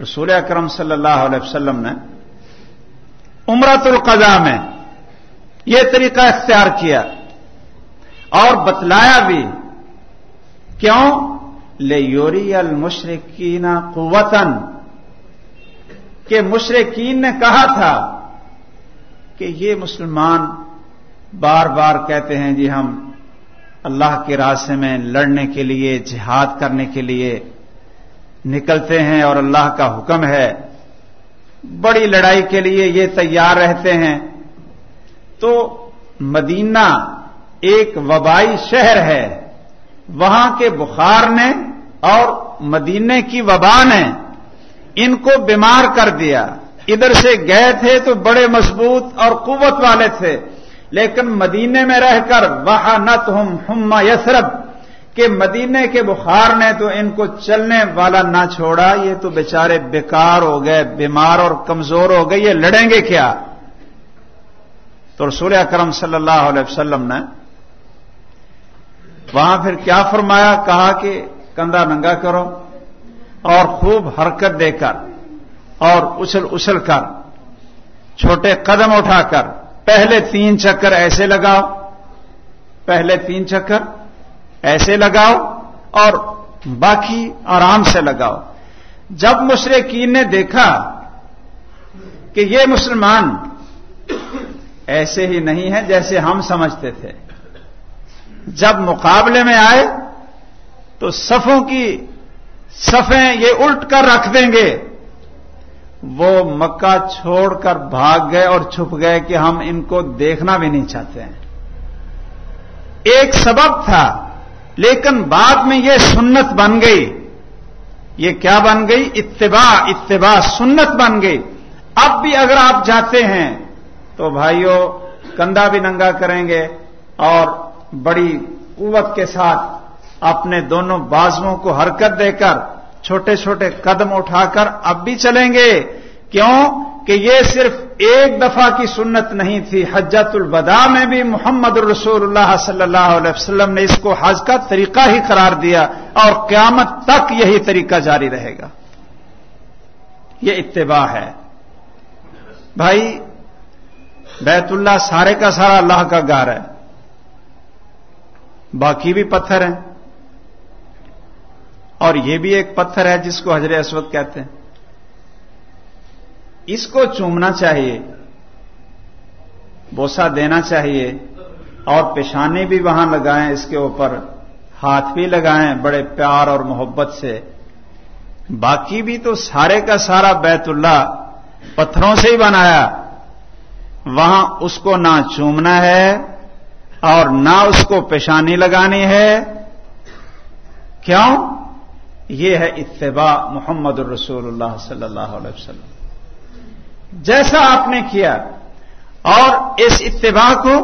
Speaker 1: رسول اکرم صلی اللہ علیہ وسلم نے عمرت القضا میں یہ طریقہ اختیار کیا۔ اور بتلایا بھی۔ کیوں؟ لے یوری المشرقین قوتن کہ مشرقین نے کہا تھا کہ یہ مسلمان بار بار کہتے ہیں جی ہم اللہ کے راستے میں لڑنے کے لیے، جہاد کرنے کے لیے نکلتے ہیں اور اللہ کا حکم ہے۔ بڑی لڑائی کے لیے یہ تیار رہتے ہیں۔ تو مدینہ ایک وبائی شہر ہے۔ وہاں کے بخار نے اور مدینے کی وبا نے ان کو بیمار کر دیا۔ ادھر سے گئے تھے تو بڑے مضبوط اور قوت والے تھے، لیکن مدینے میں رہ کر وہ نت ہم ہما یسرب کہ مدینے کے بخار نے تو ان کو چلنے والا نہ چھوڑا، یہ تو بیچارے بیکار ہو گئے، بیمار اور کمزور ہو گئے، یہ لڑیں گے کیا؟ تو رسول اکرم صلی اللہ علیہ وسلم نے وہاں پھر کیا فرمایا؟ کہا کہ کندھا ننگا کرو اور خوب حرکت دے کر اور اچھل اچھل کر، چھوٹے قدم اٹھا کر، پہلے تین چکر ایسے لگاؤ، پہلے تین چکر ایسے لگاؤ اور باقی آرام سے لگاؤ۔ جب مشرقین نے دیکھا کہ یہ مسلمان ایسے ہی نہیں ہے جیسے ہم سمجھتے تھے جب مقابلے میں آئے تو صفوں کی صفیں یہ الٹ کر رکھ دیں گے۔ وہ مکہ چھوڑ کر بھاگ گئے اور چھپ گئے کہ ہم ان کو دیکھنا بھی نہیں چاہتے ہیں۔ ایک سبب تھا، لیکن بعد میں یہ سنت بن گئی۔ یہ کیا بن گئی؟ اتباع اتباع سنت بن گئی۔ اب بھی اگر آپ جاتے ہیں تو بھائیوں کندھا بھی ننگا کریں گے اور بڑی قوت کے ساتھ اپنے دونوں بازوؤں کو حرکت دے کر چھوٹے چھوٹے قدم اٹھا کر اب بھی چلیں گے۔ کیوں؟ کہ یہ صرف ایک دفعہ کی سنت نہیں تھی، حجت الوداع میں بھی محمد الرسول اللہ صلی اللہ علیہ وسلم نے اس کو حج کا طریقہ ہی قرار دیا اور قیامت تک یہی طریقہ جاری رہے گا۔ یہ اتباع ہے۔ بھائی، بیت اللہ سارے کا سارا اللہ کا گار ہے۔ باقی بھی پتھر ہیں۔ اور یہ بھی ایک پتھر ہے جس کو حضر اسود کہتے ہیں۔ اس کو چومنا چاہیے بوسا دینا چاہیے، اور پیشانی بھی وہاں لگائیں، اس کے اوپر ہاتھ بھی لگائیں بڑے پیار اور محبت سے۔ باقی بھی تو سارے کا سارا بیت اللہ پتھروں سے ہی بنایا۔ وہاں اس کو نہ چومنا ہے اور نہ اس کو پیشانی لگانی ہے کیوں؟ یہ ہے اتباع محمد الرسول اللہ صلی اللہ علیہ وسلم۔ جیسا آپ نے کیا، اور اس اتباع کو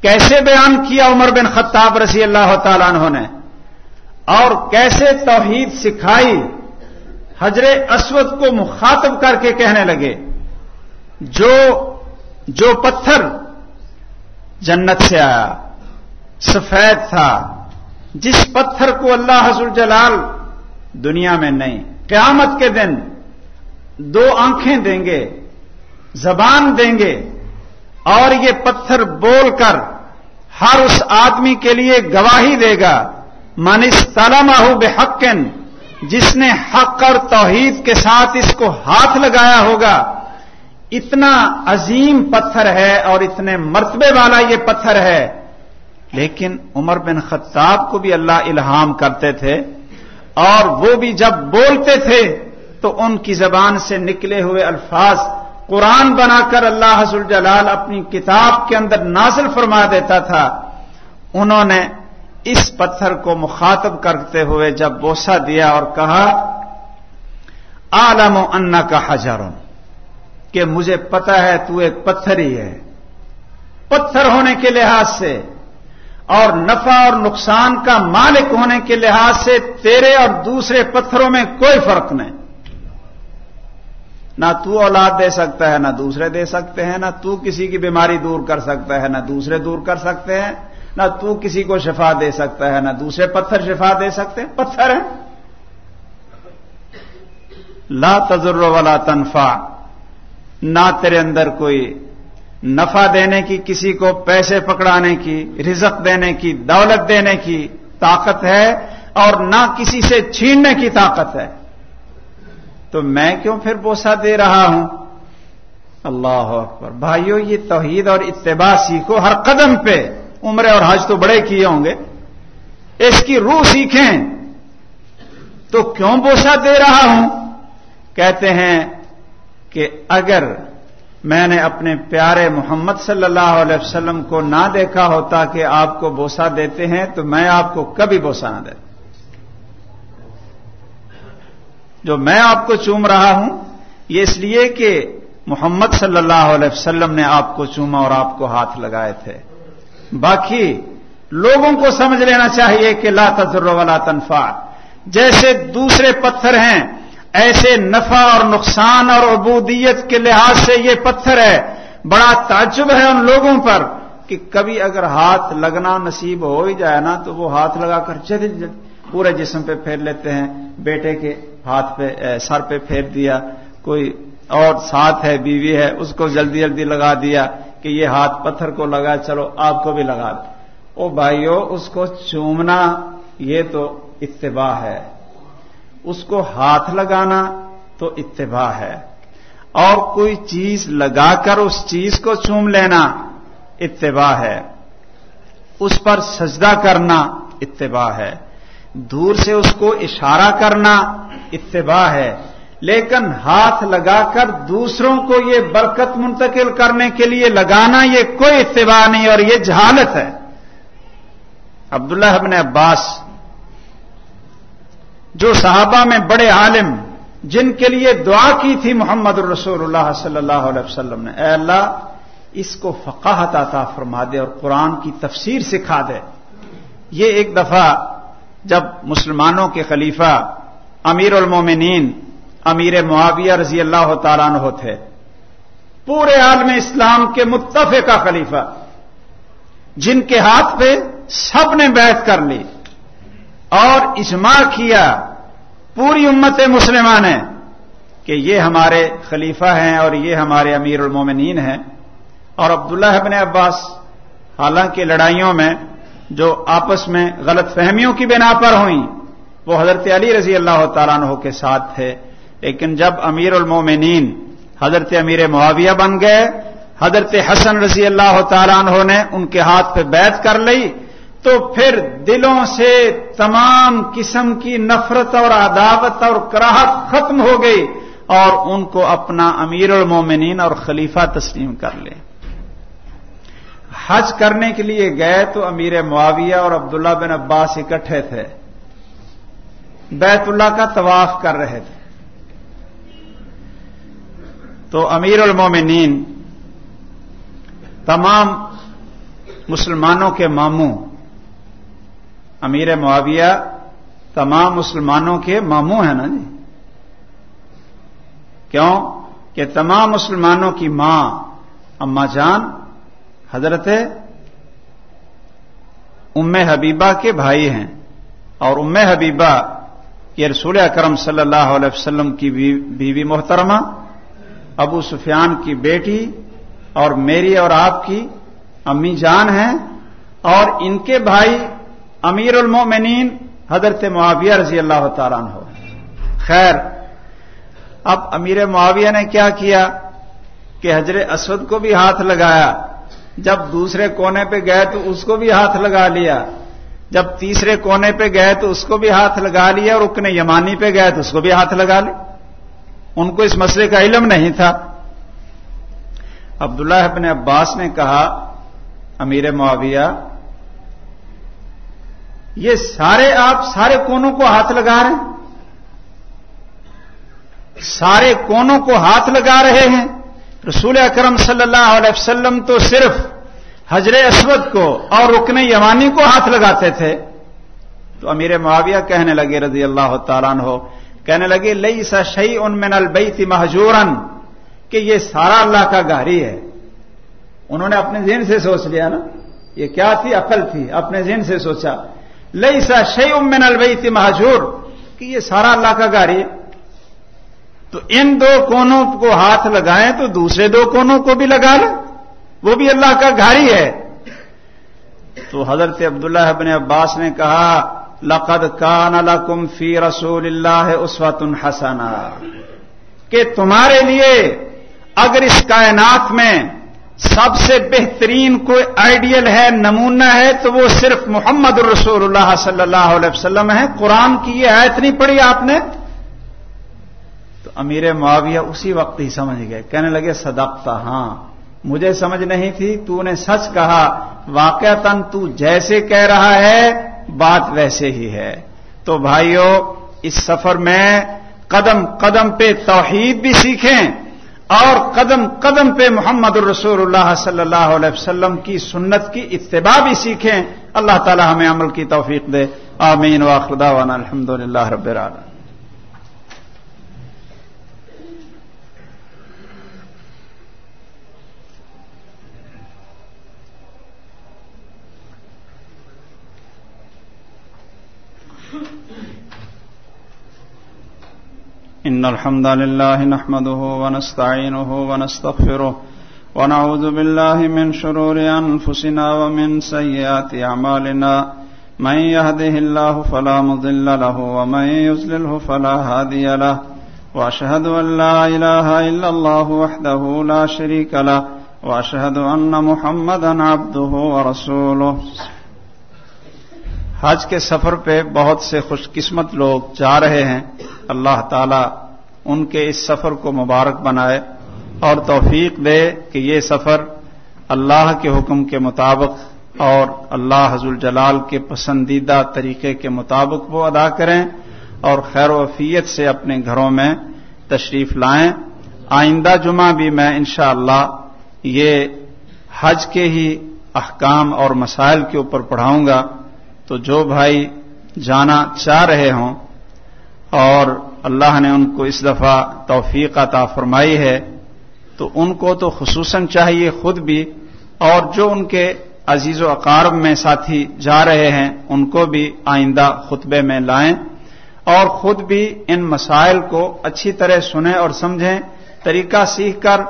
Speaker 1: کیسے بیان کیا عمر بن خطاب رضی اللہ تعالیٰ عنہ نے؟ اور کیسے توحید سکھائی حجر اسود کو مخاطب کر کے کہنے لگے؟ جو جو پتھر جنت سے آیا، سفید تھا۔ جس پتھر کو اللہ حضر جلال دنیا میں نہیں، قیامت کے دن دو آنکھیں دیں گے، زبان دیں گے اور یہ پتھر بول کر ہر اس آدمی کے لیے گواہی دے گا منس تلاماہو بے حقن جس نے حق اور توحید کے ساتھ اس کو ہاتھ لگایا ہوگا۔ اتنا عظیم پتھر ہے اور اتنے مرتبے والا یہ پتھر ہے۔ لیکن عمر بن خطاب کو بھی اللہ الہام کرتے تھے اور وہ بھی جب بولتے تھے تو ان کی زبان سے نکلے ہوئے الفاظ قرآن بنا کر اللہ حضر جلال اپنی کتاب کے اندر نازل فرما دیتا تھا۔ انہوں نے اس پتھر کو مخاطب کرتے ہوئے جب بوسا دیا اور کہا عالم و انا کا ہزاروں کہ مجھے پتا ہے تو ایک پتھر ہی ہے۔ پتھر ہونے کے لحاظ سے اور نفع اور نقصان کا مالک ہونے کے لحاظ سے تیرے اور دوسرے پتھروں میں کوئی فرق نہیں۔ نہ تو اولاد دے سکتا ہے، نہ دوسرے دے سکتے ہیں، نہ تو کسی کی بیماری دور کر سکتا ہے، نہ دوسرے دور کر سکتے ہیں، نہ تو کسی کو شفا دے سکتا ہے، نہ دوسرے پتھر شفا دے سکتے ہیں۔ پتھر ہیں۔ لا تجر والا تنفا نہ تیرے اندر کوئی نفع دینے کی، کسی کو پیسے پکڑانے کی، رزق دینے کی، دولت دینے کی طاقت ہے اور نہ کسی سے چھیننے کی طاقت ہے۔ تو میں کیوں پھر بوسا دے رہا ہوں؟ اللہ اکبر۔ بھائیو، یہ توحید اور اتباع سیکھو۔ ہر قدم پہ عمرے اور حج تو بڑے کیے ہوں گے۔ اس کی روح سیکھیں۔ تو کیوں بوسا دے رہا ہوں؟ کہتے ہیں کہ اگر میں نے اپنے پیارے محمد صلی اللہ علیہ وسلم کو نہ دیکھا ہوتا کہ آپ کو بوسا دیتے ہیں، تو میں آپ کو کبھی بوسا نہ دیتا جو میں آپ کو چوم رہا ہوں، یہ اس لیے کہ محمد صلی اللہ علیہ وسلم نے آپ کو چوما اور آپ کو ہاتھ لگائے تھے۔ باقی لوگوں کو سمجھ لینا چاہیے کہ لا تذر ولا تنفع۔ جیسے دوسرے پتھر ہیں ایسے نفع اور نقصان اور عبودیت کے لحاظ سے یہ پتھر ہے، بڑا تعجب ہے ان لوگوں پر کہ کبھی اگر ہاتھ لگنا نصیب ہو ہی جائے نا تو وہ ہاتھ لگا کر جلد پورے جسم پہ پھیر لیتے ہیں، بیٹے کے ہاتھ پہ سر پہ پھیر دیا۔ کوئی اور ساتھ ہے، بیوی ہے، اس کو جلدی جلدی لگا دیا کہ یہ ہاتھ پتھر کو لگا، چلو آپ کو بھی لگا۔ دو او بھائیو، اس کو چومنا یہ تو اتباع ہے۔ اس کو ہاتھ لگانا تو اتباع ہے۔ اور کوئی چیز لگا کر اس چیز کو چوم لینا اتباع ہے۔ اس پر سجدہ کرنا اتباع ہے۔ دور سے اس کو اشارہ کرنا اتباع ہے۔ لیکن ہاتھ لگا کر دوسروں کو یہ برکت منتقل کرنے کے لیے لگانا یہ کوئی اتباع نہیں اور یہ جہالت ہے۔ عبداللہ ابن عباس جو صحابہ میں بڑے عالم جن کے لیے دعا کی تھی محمد الرسول اللہ صلی اللہ علیہ وسلم نے، اے اللہ، اس کو فقاہت عطا فرما دے اور قرآن کی تفسیر سکھا دے۔ یہ ایک دفعہ جب مسلمانوں کے خلیفہ امیر المومنین امیر معاویہ رضی اللہ تعالیٰ عنہ تھے۔ پورے عالم اسلام کے متفقہ خلیفہ جن کے ہاتھ پہ سب نے بیعت کر لی۔ اور اجماع کیا پوری امت مسلمان نے کہ یہ ہمارے خلیفہ ہیں اور یہ ہمارے امیر المومنین ہیں اور عبداللہ ابن عباس حالانکہ لڑائیوں میں جو آپس میں غلط فہمیوں کی بنا پر ہوئیں، وہ حضرت علی رضی اللہ تعالیٰ عنہ کے ساتھ تھے۔ لیکن جب امیر المومنین حضرت امیر معاویہ بن گئے، حضرت حسن رضی اللہ تعالیٰ عنہ نے ان کے ہاتھ پہ بیت کر لی تو پھر دلوں سے تمام قسم کی نفرت اور عداوت اور کراہت ختم ہو گئی اور ان کو اپنا امیر المومنین اور خلیفہ تسلیم کر لے۔ حج کرنے کے لیے گئے تو امیر معاویہ اور عبداللہ بن عباس اکٹھے تھے۔ بیت اللہ کا طواف کر رہے تھے۔ تو امیر المومنین تمام مسلمانوں کے ماموں امیر معاویہ تمام مسلمانوں کے ماموں ہیں نا جی؟ کیوں؟ کہ تمام مسلمانوں کی ماں اما جان، حضرت ام حبیبہ کے بھائی ہیں۔ اور ام حبیبہ یہ رسول اکرم صلی اللہ علیہ وسلم کی بیوی محترمہ، ابو سفیان کی بیٹی اور میری اور آپ کی امی جان ہیں۔ اور ان کے بھائی امیر المومنین حضرت معاویہ رضی اللہ تعالیٰ ہو خیر، اب امیر معاویہ نے کیا کیا کہ حضرت اسود کو بھی ہاتھ لگایا۔ جب دوسرے کونے پہ گئے تو اس کو بھی ہاتھ لگا لیا۔ جب تیسرے کونے پہ گئے تو اس کو بھی ہاتھ لگا لیا اور رکن یمانی پہ گئے تو اس کو بھی ہاتھ لگا لیا۔ ان کو اس مسئلے کا علم نہیں تھا۔ عبداللہ ابن عباس نے کہا، امیر معاویہ یہ سارے آپ سارے کونوں کو ہاتھ لگا رہے ہیں۔ سارے کونوں کو ہاتھ لگا رہے ہیں۔ رسول اکرم صلی اللہ علیہ وسلم تو صرف حجر اسود کو اور رکن یمانی کو ہاتھ لگاتے تھے۔ تو امیر معاویہ کہنے لگے رضی اللہ تعالیٰ ہو کہنے لگے لئی سا شعی ان میں نلبئی تھی محجورن کہ یہ سارا اللہ کا گاری ہے۔ انہوں نے اپنے ذہن سے سوچ لیا نا، یہ کیا تھی؟ عقل تھی، اپنے ذہن سے سوچا۔ لئی سا شعی ام میں نلبئی تھی کہ یہ سارا اللہ کا گاری ہے۔ تو ان دو کونوں کو ہاتھ لگائیں تو دوسرے دو کونوں کو بھی لگا لیں۔ وہ بھی اللہ کا گھاری ہے۔ تو حضرت عبداللہ ابن عباس نے کہا، لقد کان لکم فی رسول اللہ اسوت حسنا کہ تمہارے لیے اگر اس کائنات میں سب سے بہترین کوئی آئیڈیل ہے، نمونہ ہے، تو وہ صرف محمد الرسول اللہ صلی اللہ علیہ وسلم ہے قرآن کی یہ آیت نہیں پڑھی آپ نے؟ تو امیر معاویہ اسی وقت ہی سمجھ گئے، کہنے لگے، صدقتا ہاں۔ مجھے سمجھ نہیں تھی، تو نے سچ کہا واقع تن تو جیسے کہہ رہا ہے، بات ویسے ہی ہے۔ تو بھائیوں اس سفر میں قدم قدم پہ توحید بھی سیکھیں۔ اور قدم قدم پہ محمد الرسول اللہ صلی اللہ علیہ وسلم کی سنت کی اتباع بھی سیکھیں، اللہ تعالی ہمیں عمل کی توفیق دے۔ آمین واخردہ وانا الحمد للہ رب العالمین۔ إن الحمد لله نحمده ونستعينه ونستغفره ونعوذ بالله من شرور أنفسنا ومن سيئات أعمالنا من يهده الله فلا مضل له ومن يزلله فلا هادي له وأشهد أن لا إله إلا الله وحده لا شريك له وأشهد أن محمدا عبده ورسوله حج کے سفر پہ بہت سے خوش قسمت لوگ جا رہے ہیں۔ اللہ تعالی ان کے اس سفر کو مبارک بنائے اور توفیق دے کہ یہ سفر اللہ کے حکم کے مطابق اور اللہ حضر جلال کے پسندیدہ طریقے کے مطابق وہ ادا کریں اور خیر وفیت سے اپنے گھروں میں تشریف لائیں۔ آئندہ جمعہ بھی میں انشاءاللہ اللہ یہ حج کے ہی احکام اور مسائل کے اوپر پڑھاؤں گا۔ تو جو بھائی جانا چاہ رہے ہوں اور اللہ نے ان کو اس دفعہ توفیق عطا فرمائی ہے، تو ان کو تو خصوصاً چاہیے خود بھی اور جو ان کے عزیز و اقارب میں ساتھی جا رہے ہیں، ان کو بھی آئندہ خطبے میں لائیں اور خود بھی ان مسائل کو اچھی طرح سنیں اور سمجھیں، طریقہ سیکھ کر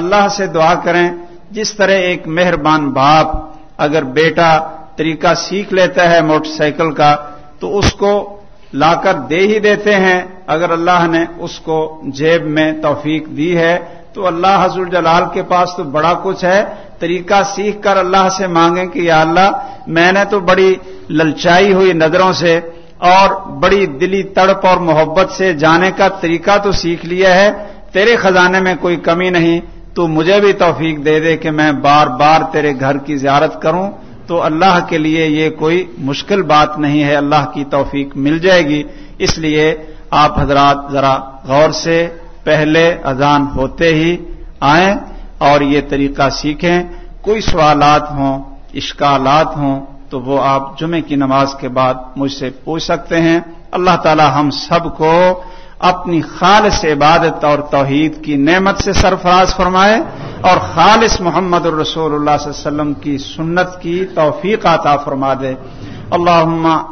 Speaker 1: اللہ سے دعا کریں، جس طرح ایک مہربان باپ اگر بیٹا طریقہ سیکھ لیتا ہے موٹر سائیکل کا، تو اس کو لا کر دے ہی دیتے ہیں۔ اگر اللہ نے اس کو جیب میں توفیق دی ہے، تو اللہ حضر جلال کے پاس تو بڑا کچھ ہے۔ طریقہ سیکھ کر اللہ سے مانگیں کہ یا اللہ، میں نے تو بڑی للچائی ہوئی نظروں سے اور بڑی دلی تڑپ اور محبت سے جانے کا طریقہ تو سیکھ لیا ہے۔ تیرے خزانے میں کوئی کمی نہیں، تو مجھے بھی توفیق دے دے کہ میں بار بار تیرے گھر کی زیارت کروں۔ تو اللہ کے لیے یہ کوئی مشکل بات نہیں ہے، اللہ کی توفیق مل جائے گی۔ اس لیے آپ حضرات ذرا غور سے پہلے اذان ہوتے ہی آئیں اور یہ طریقہ سیکھیں۔ کوئی سوالات ہوں، اشکالات ہوں تو وہ آپ جمعے کی نماز کے بعد مجھ سے پوچھ سکتے ہیں۔ اللہ تعالی ہم سب کو اپنی خالص عبادت اور توحید کی نعمت سے سرفراز فرمائے اور خالص محمد الرسول اللہ صلی اللہ علیہ وسلم کی سنت کی توفیق عطا فرما دے۔ اللہ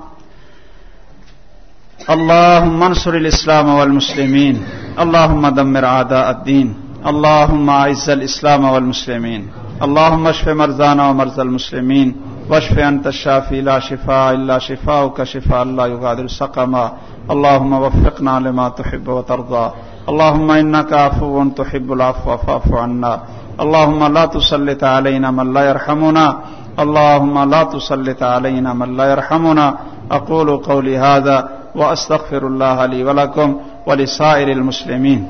Speaker 1: اللهم انصر الإسلام والمسلمين اللهم دمر عداء الدين اللهم اعز الإسلام والمسلمين اللهم اشف مرزانا ومرزى المسلمين واشف أنت الشافي لا شفاء إلا شفاءك شفاء لا يغادر سقما اللهم وفقنا لما تحب وترضى اللهم إنك عفو تحب العفو، فاعف عنا. اللهم لا تسلط علينا من لا يرحمنا اللهم لا تسلط علينا من لا يرحمنا أقول قولي هذا وأستغفر الله لي ولكم ولسائر المسلمين